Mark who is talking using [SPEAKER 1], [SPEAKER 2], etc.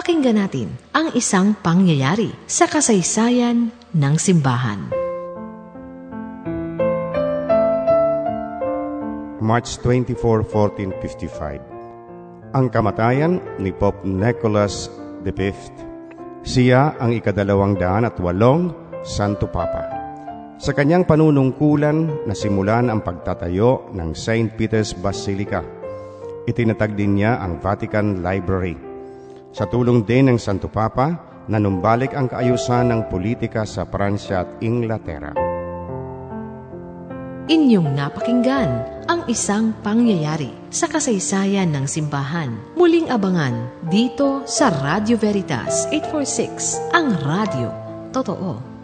[SPEAKER 1] Pakinggan natin ang isang pangyayari sa kasaysayan ng simbahan.
[SPEAKER 2] March 24, 1455 Ang kamatayan ni Pope Nicholas V. Siya ang ikadalawang daan at walong Santo Papa. Sa kanyang panunungkulan, nasimulan ang pagtatayo ng St. Peter's Basilica. Itinatag din niya ang Vatican Library. Sa tulong din ng Santo Papa, nanumbalik ang kaayusan ng politika sa Pransya at Inglaterra.
[SPEAKER 1] Inyong napakinggan ang isang pangyayari sa kasaysayan ng simbahan. Muling abangan dito sa Radio Veritas 846, ang radio. Totoo.